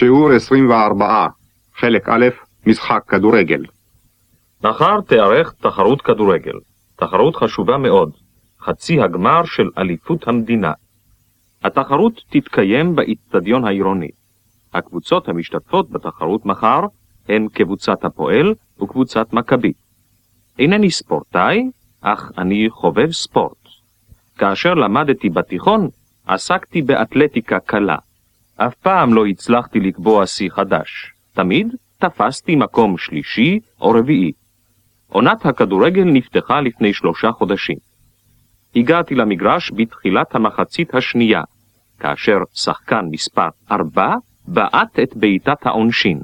שיעור 24, חלק א', משחק כדורגל. מחר תיערך תחרות כדורגל. תחרות חשובה מאוד. חצי הגמר של אליפות המדינה. התחרות תתקיים באיצטדיון העירוני. הקבוצות המשתתפות בתחרות מחר הן קבוצת הפועל וקבוצת מכבי. אינני ספורטאי, אך אני חובב ספורט. כאשר למדתי בתיכון, עסקתי באתלטיקה קלה. אף פעם לא הצלחתי לקבוע שיא חדש. תמיד תפסתי מקום שלישי או רביעי. עונת הכדורגל נפתחה לפני שלושה חודשים. הגעתי למגרש בתחילת המחצית השנייה, כאשר שחקן מספר ארבע בעט את בעיטת העונשין.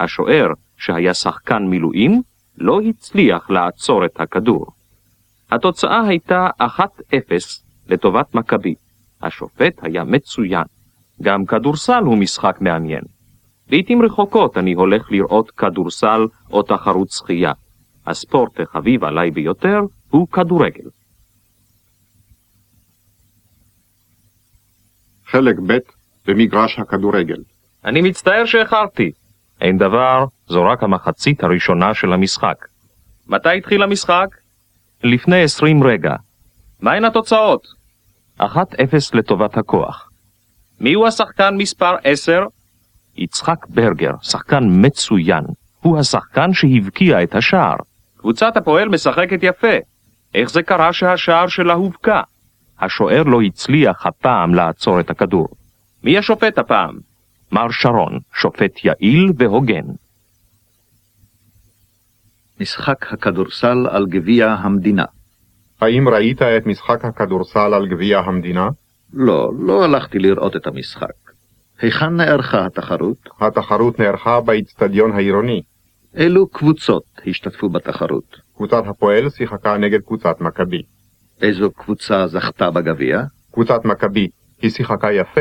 השוער, שהיה שחקן מילואים, לא הצליח לעצור את הכדור. התוצאה הייתה 1-0 לטובת מכבי. השופט היה מצוין. גם כדורסל הוא משחק מעניין. לעתים רחוקות אני הולך לראות כדורסל או תחרות שחייה. הספורט החביב עליי ביותר הוא כדורגל. חלק ב' במגרש הכדורגל. אני מצטער שאיחרתי. אין דבר, זו רק המחצית הראשונה של המשחק. מתי התחיל המשחק? לפני עשרים רגע. מהן התוצאות? 1-0 לטובת הכוח. מיהו השחקן מספר 10? יצחק ברגר, שחקן מצוין. הוא השחקן שהבקיע את השער. קבוצת הפועל משחקת יפה. איך זה קרה שהשער שלה הובקע? השוער לא הצליח הפעם לעצור את הכדור. מי השופט הפעם? מר שרון, שופט יעיל והוגן. משחק הכדורסל על גביע המדינה. האם ראית את משחק הכדורסל על גביע המדינה? לא, לא הלכתי לראות את המשחק. היכן נערכה התחרות? התחרות נערכה באיצטדיון העירוני. אילו קבוצות השתתפו בתחרות? קבוצת הפועל שיחקה נגד קבוצת מכבי. איזו קבוצה זכתה בגביע? קבוצת מכבי, היא שיחקה יפה.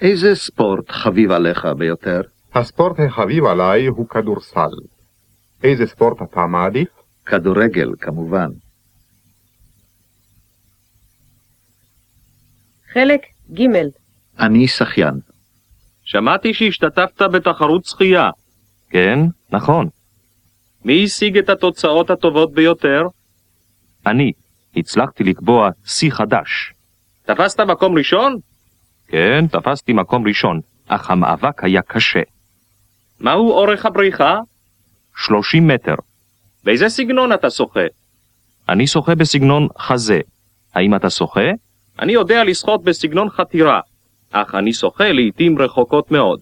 איזה ספורט חביב עליך ביותר? הספורט החביב עליי הוא כדורסל. איזה ספורט אתה מעדיף? כדורגל, כמובן. חלק ג' אני שחיין. שמעתי שהשתתפת בתחרות שחייה. כן, נכון. מי השיג את התוצאות הטובות ביותר? אני. הצלחתי לקבוע שיא חדש. תפסת מקום ראשון? כן, תפסתי מקום ראשון, אך המאבק היה קשה. מהו אורך הבריחה? 30 מטר. באיזה סגנון אתה שוחה? אני שוחה בסגנון חזה. האם אתה שוחה? אני יודע לשחות בסגנון חתירה, אך אני שוחה לעתים רחוקות מאוד.